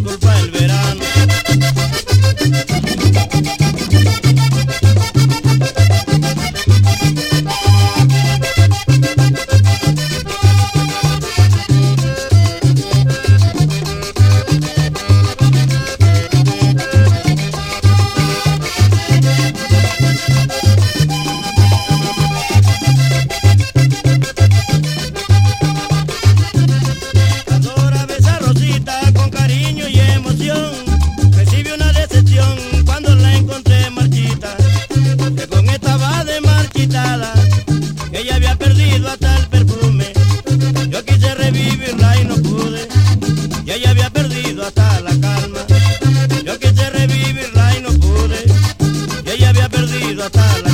todo decepción, recibe una decepción cuando la encontré marchita, que con esta va de marchitada, ella había perdido hasta el perfume, yo quise revivirla y no pude, y ella había perdido hasta la calma, yo quise revivirla y no pude, y ella había perdido hasta la calma.